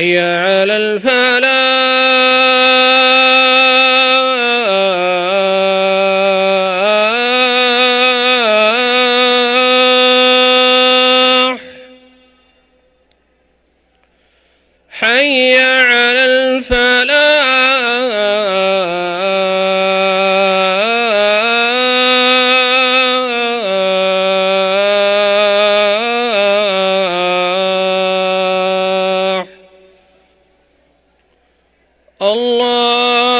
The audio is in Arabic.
حي على الفلاح. الله